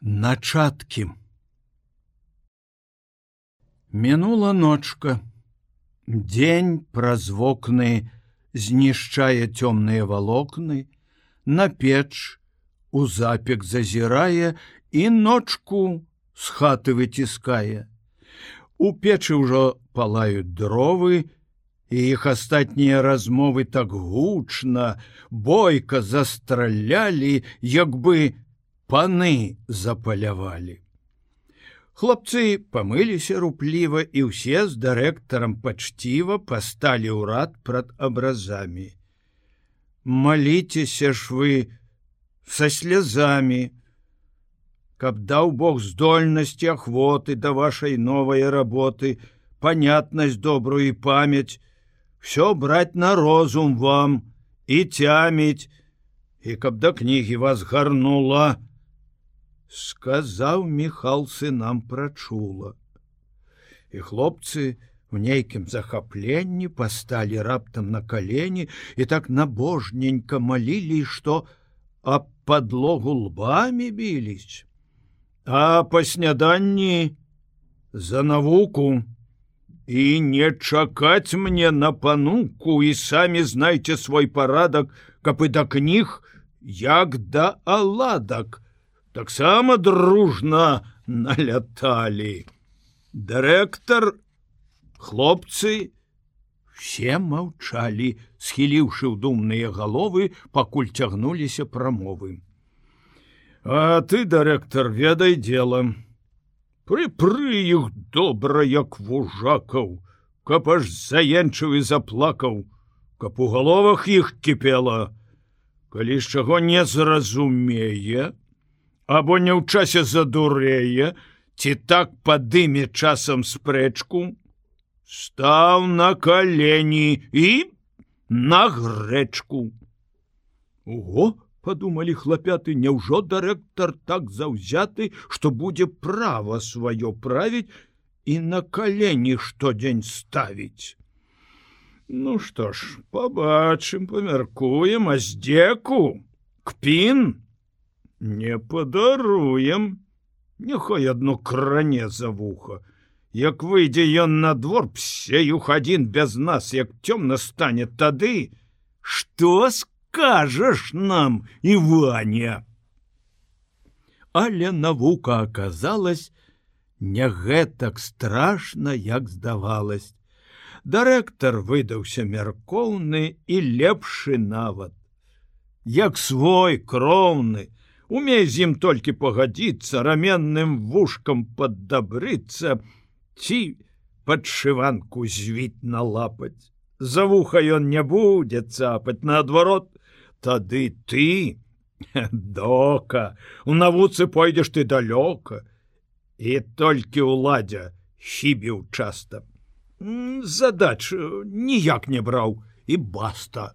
начаткі мінула ночка. Дзень праз вокны знішчае цёмныя валокны на печ у запек зазірае і ночку з хаты выціскае. У печы ўжо палаюць дровы і іх астатнія размовы так гучна бойка застралялі як бы паны запалявалі. Хлопцы памыліся рупліва і ўсе з дырэктарам пачціва пасталі ўрад прад абразамі. Маліцеся ж вы са слязамі, каб даў Бог здольнасці ахвоты да вашай новай работы, панятнасць добрую і памяць, все браць на розум вам і цяміць, і каб да кнігі вас гарнула, сказаў міхал сынам прачула і хлопцы в нейкім захапленні пасталі раптам на калені і так набожненька малілі што аб подлогу лбамі біліць а па сняданні за навуку і не чакаць мне на пануку і самі знайце свой парадак каб і да кніг як да аладак таксама дружна наляталі. Дырэктар, хлопцы, все маўчалі, схіліўшы ў думныя галовы, пакуль цягнуліся прамовы. А ты, дырэктар, ведай делам. Прыпры іх добра, як вужакаў, каб аж заенчыў і заплакаў, каб у галовах іх кіпела, калі з чаго не зразумее, або не ў часе задурэе, ці так падыме часам спрэчку, стаў на калені і на грэчку. Ого, подумалі хлапяты, няўжо дырэктар так заўзяты, што будзе права сваё правіць і на калені штодзень ставіць. Ну што ж, побачым, памяркуем, а здзеку, кпін, не падаруем няхай одно кране за вуха як выйдзе ён на двор псеюх адзін без нас як цёмна стане тады что скажаш нам иваня але навука оказалась не гэтак страшно як здавалось. Дырэктар выдаўся мяркоўны і лепшы нават. Як свой кроўны умей з ім толькі пагадзіцца раменным вушкам паддабрыцца ці падшыванку звіць на лапаць за вуха ён не будзе цапаць наадварот тады ты дока у навуцы пойдзеш ты далёка. І толькі ўладдзя хібіў часта задач ніяк не браў і баста.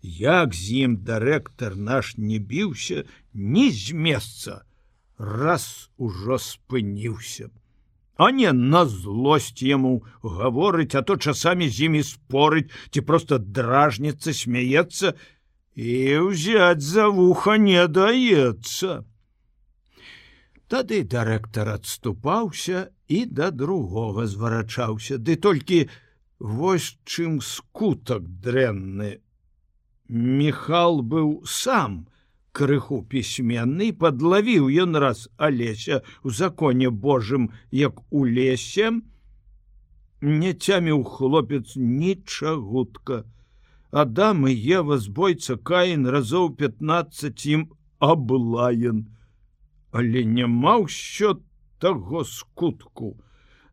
Як з ім дырэктар наш не біўся ні з месца раз ужо спыніўся. А не на злосць яму гаворыць а то часамі з імі спорыць ці просто дражніцца смяецца і ўзяць за вуха не даецца. Тады дырэктар адступаўся і да другога зварачаўся. Ды толькі вось чым скутак дрэнны. Михал быў сам крыху пісьменны подлавіў ён раз алеся у законе Божым як у лесе. Не цяміў хлопец нічагутка Адам і Ева збойца каін разоў 15 ім аблаен але няма ўсё таго скутку.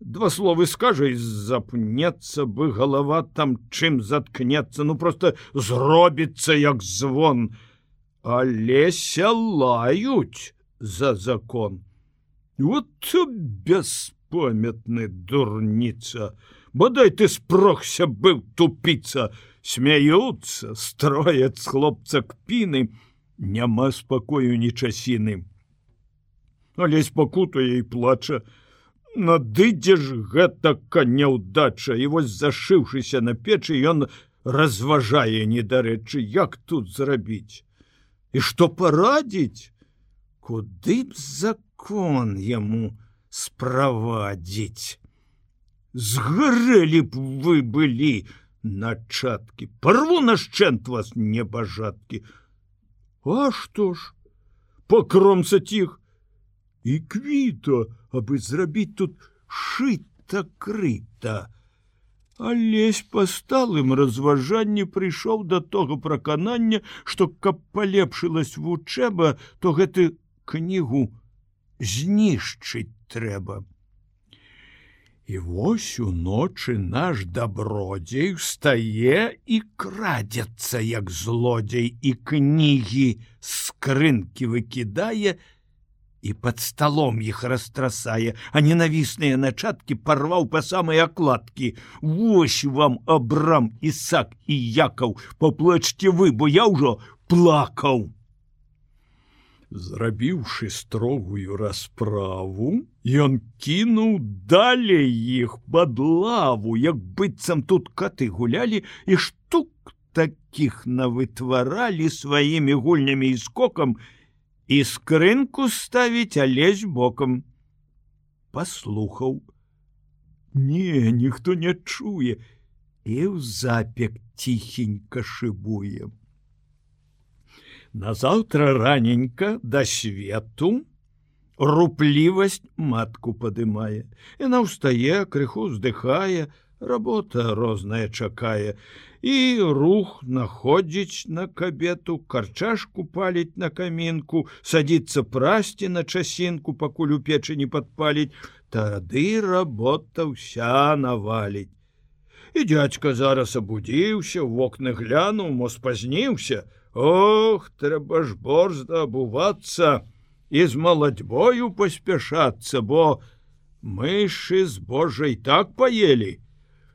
Два словы скажа запнецца бы голова там чым заткнецца. Ну просто зробіцца як звон алеся лаюць за закон. Вот беспамятны дурніца бадай ты спрохся быў тупіца смяюцца строят хлопца кпіны няма спакою ні часіны алесь пакутае і плача. Надыдзе ж гэтака няўдача і вось зашыўшыся на печы ён разважае недарэчы як тут зрабіць і што парадзіць куды б закон яму справадзіць згарэлі б вы былі начаткі парву нашчэнт вас небажаткі а што ж покромца ціх і квіта абы зрабіць тут шыта крыта алесь па сталым разважанні прыйшоў да того праканання што каб палепшылась вучэба то гэты кнігу знішчыць трэба. І вось уночы наш дабродзей стае і крадзецца як злодзей і кнігі скрынкі выкідае і под сталом іх растрасае, а ненавісныя начаткі парваў па самай акладкі. Вось вам абрам ісак і якаў, поплачце вы, бо я ўжо плакаў зрабіўшы строгую расправу ён кінуў далей іх под лаву як быццам тут каты гулялі і штук таких навытваралі сваімі гульнямі і скокам і скрынку ставіць алесь бокам паслухаў не ніхто не чуе. І ў запек ціхенька шыбуем Назаўтра раненька да свету руплівасць матку падымае. Яна ўстае, крыху уздыхае, работа розная чакае. І рух находзіць на кабету, карчашку паліць на камінку, садіцца прасці на часінку, пакуль у печы не падпаліць, тады работа ўся наваліць. І дядька зараз абудзіўся, в вокны глянуў, мо спазніўся, Ох, трэба ж борзда абувацца і з маладзьбою паспяшацца, бо мышы з Божай так паелі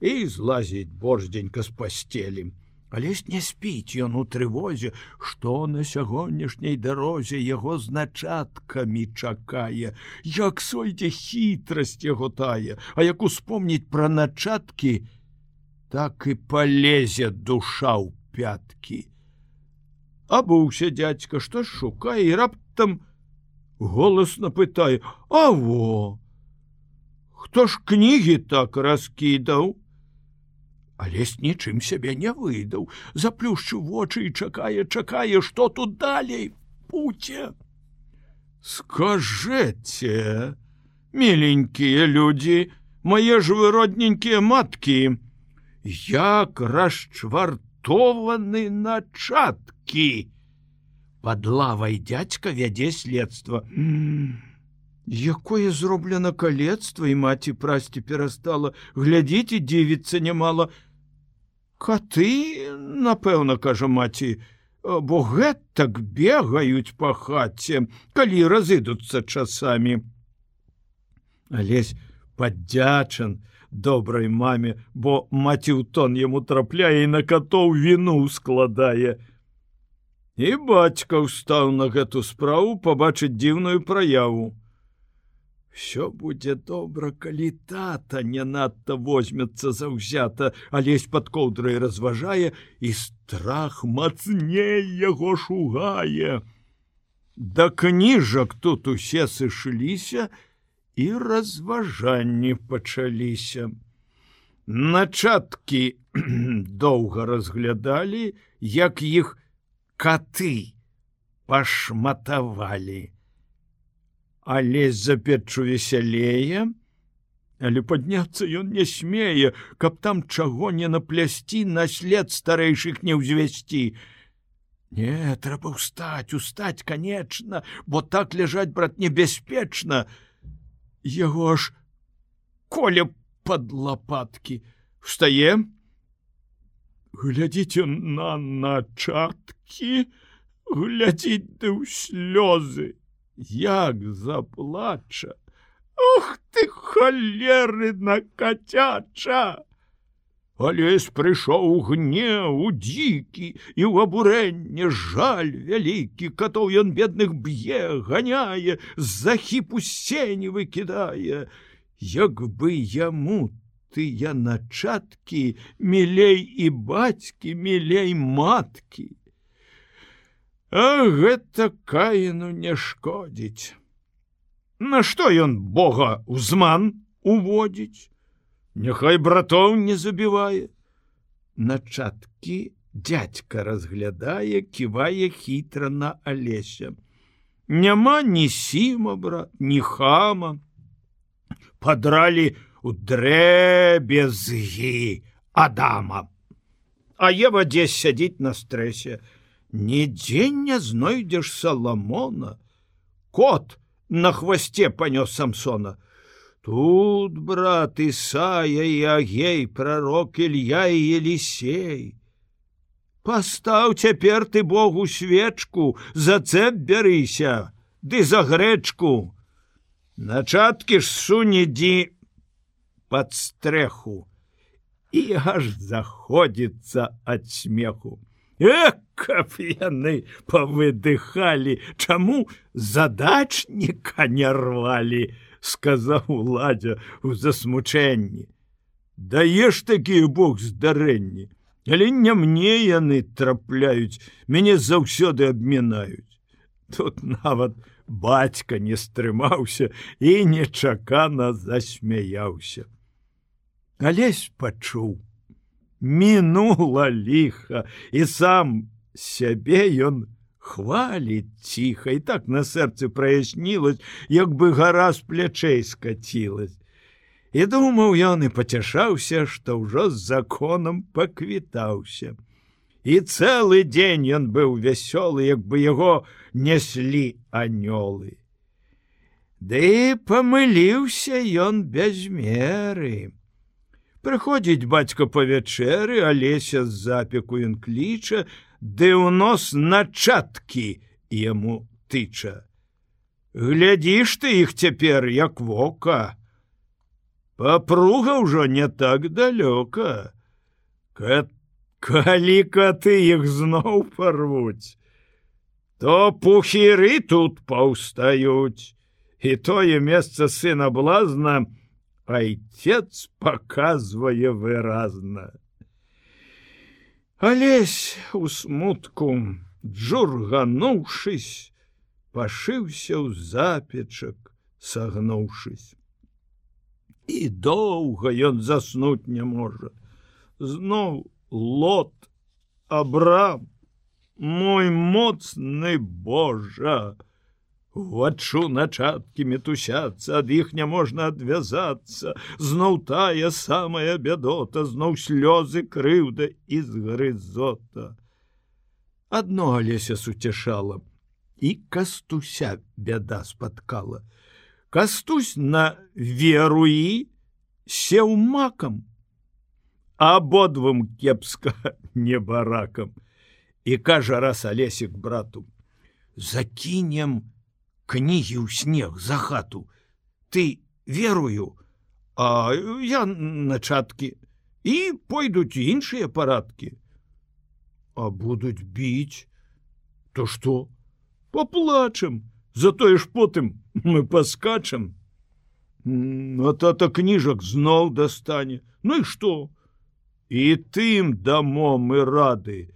і злазіць борздзенька з пасцелем. Алесь не спіць ён у трывозе, што на сягонняшняй дарозе яго значаткамі чакае, як сойдзе хітрасць яго тая, а як успомніць пра начаткі, так і палезе душа ў пяткі абуўся дядька што ж шукае і раптам голасна пытае а во хто ж кнігі так раскідаў алесь нічым сябе не выдаў. Заплюшчу вочы і чакае чакае што тут далей пуце скажэце миленькія людзі мае ж вы родненькія маткі як расчвартованы начатк кі под лавай дядька вядзе следства. Якое зроблена калецтва і маці прасці перастала. Глядзіце дзівіцца нямала коты напэўна кажа маці бо гэтак бегаюць па хаце калі разыдуцца часамі алесь паддзячан добрай маме бо маці ў тон яму трапляе і на катоў віну складае І бацька ўстаў на гэту справу пабачыць дзіўную праяву. Всё будзе добра, калі тата не надта возьмецца заўзята, алесь пад коўдрай разважае і страх мацней яго шугае. Да кніжак тут усе сышліся і разважанні пачаліся. Начаткі доўга разглядалі, як іх, коты пашматавалі. Але за печу весялее, Але падняцца ён не смее, каб там чаго не наплясці наслед старэйшых не ўзвесці. Не трэба ўстаць, устаць, конечно, бо так ляжаць брат небяспечна. Яго ж коля под лопатки встаем, глядзіце на начаткі глядзіць ты ў слёзы як заплача. Ух ты холеры на кацяча Алесь прыйшоў у гнеў у дзікі і ў абурэнне жаль вялікі катоў ён бедных б'е ганяе з-за хіпу сені выкідае як бы яму тыя начаткі мілей і бацькі мілей маткі А гэта каіну не шкодзіць. Нашто ён Бога узман уводзіць? Няхай братоў не забівае. Начаткі дядька разглядае, ківае хітра на алеся. Няма ні сіма, брат, ні хама. Падралі у дрэбезгі Адама. А Ева дзесь сядзіць на стрэсе. Нідзе не знойдзеш саламона. Кот на хвасце панёс самсона. Тут брат Ісая і Агей, пророк Ілья і Елісей. Пастаў цяпер ты Богу свечку, за цэп бярыся, ды за грэчку. Начаткі ж сунедзі под стрэху і аж заходзіцца ад смеху. Э, каб яны павыдыхалі, чаму задачніка не рвалі, сказаў ладзя у засмучэнні. Даеш такія бог здарэнні, але не мне яны трапляюць, мяне заўсёды абмінаюць. Тут нават бацька не стрымаўся і нечакана засмяяўся. Алесь пачуў, мінула ліха і сам сябе ён хваліць ціха і так на сэрцы праяснілась, як бы гора з плячэй скацілась. І думаў ён і пацяшаўся, што ўжо з законам паквітаўся. І цэлы дзень ён быў вясёлы, як бы яго неслі анёлы. Ды памыліўся ён без меры. Прыходзіць бацька па вячэры, алеся з запеку ён кліча, ды ў нос начаткі яму тыча. Глядзіш ты іх цяпер як вока. Папруга ўжо не так далёка. Калі-ка ты іх зноў парвуць, то пухіры тут паўстаюць, і тое месца сына блазна, Айцец показвае выразна. Алесь у смутку, джургануўшись, пашыўся ў запечак, сагнуўшись. І доўга ён заснуць не можа. Зноў лот, абрам, мой моцны Божа, Вачу начаткі мітусяцца, ад іх няможна адвязацца, зноў тая самая бядота, зноў слёзы крыўда і згрызота. Адно алеся суцяшала і кастуся бяда спаткала. Кастусь на веруі сеў макам, абодвум кепска не баракам. І кажа раз алесік брату: Закінем, кнігі ў снег за хату. Ты верую а я начаткі і пойдуць іншыя парадкі а будуць біць то что? Поплачем затое ж потым мы паскачам а тата кніжак зноў дастане ну і что? І тым дамом мы рады.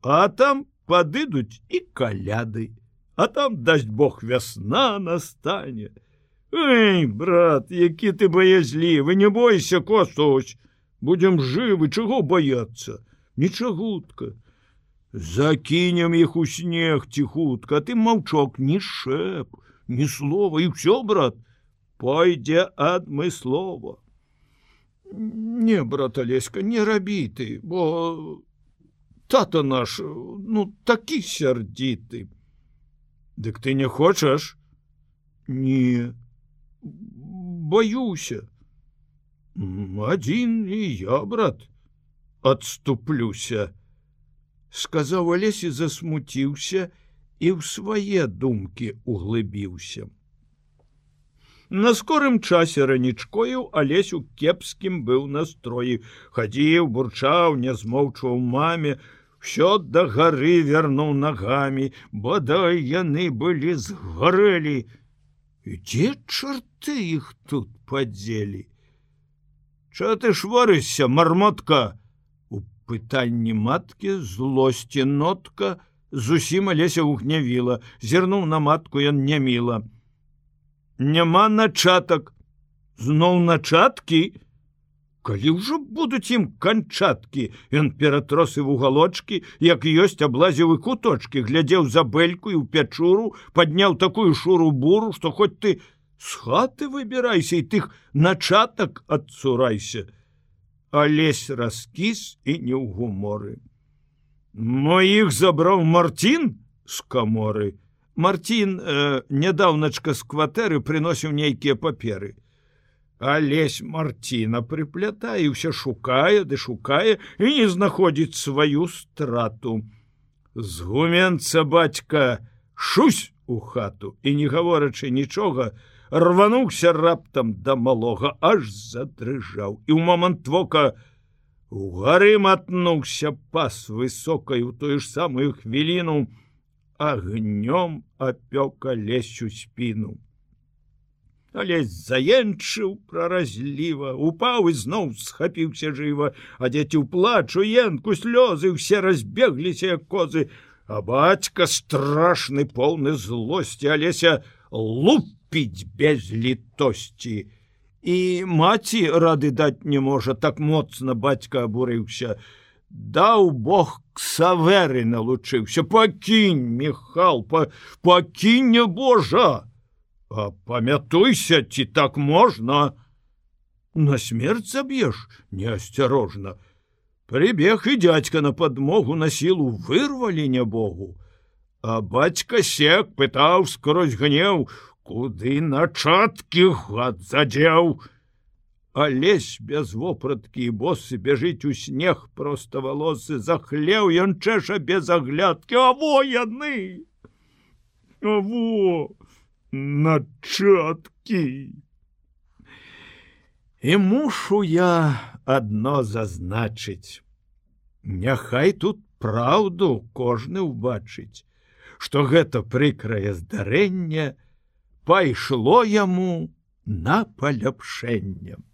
А там падыдуць і каляды а там дасць Бог вясна настане. Эй, брат, які ты баязлівы, не бойся костусь, будем жывы, чаго баяцца, нічагутка. Закінем іх у снег ціхутка, ты маўчок, ні шэп, ні слова і ўсё, брат, пойдзе адмыслова. Не, брат Алеська, не рабі ты, бо тата наш, ну такі сярдзіты. Дык ты не хочаш? Не боюся. Адзін і я, брат, адступлюся, сказаў Алесі засмуціўся і ў свае думкі углыбіўся. На скорым часе ранічкою алесю кепскім быў настроі, хадзіў, бурчаў, не змоўчваў маме, все да гары вярнуў нагамі, бадай яны былі згарэлі. Дзе чарты іх тут падзелі. Ча ты шварыся, мармотка, У пытанні маткі злосці нотка зусім алеся угнявіла зірнуў на матку ён не міла няма начатак зноў начаткі калі ўжо будуць ім канчаткі ён ператросы вугалочки як ёсць аблазівы куточки глядзеў за бэльку і ў пячуру падняў такую шуру буру што хоць ты з хаты выбірайся і тых начатак адцурайся. Алесь раскіс і не ў гуморы. Моих забраў Мартін з каморы? Мартін э, нядаўначка з кватэры прыносіў нейкія паперы Алесь Марціна прыплятае ўсё шукае ды шукае і не знаходзіць сваю страту. З гуменца бацька шусь у хату і не гаворачы нічога, рвануўся раптам да малога, аж задрыжаў і ў момант вока у гары матнуўся пас высокай у тую ж самую хвіліну, агнём апёка лесю спіну але заенчыў праразліва упаў і зноў схапіўся жыва а дзеці ў плачу енку слёзы ўсе разбегліся як козы. А бацька страшны поўны злосці алеся лупіць без літосці. І маці рады даць не можа так моцна бацька абурыўся. Даў бог ксаверы налучыўся. Пакінь мехал па пакіння божа памятуйся, ці так можна. На смерть заб'еш неасцярожна. Прыбег і дядька на падмогу на сілу вырвалі не богу. А бацька сек пытаў скрозь гнеў, куды начаткі гад задзеў. Алесь без вопраткі і босы бяжыць у снег проста валосы захлеў ён чэша без аглядкі, а во яны! А во! Начаткі. І мушу я адно зазначыць. Няхай тут праўду кожны ўбачыць, што гэта прыкрае здарэнне пайшло яму на паляпшэннем.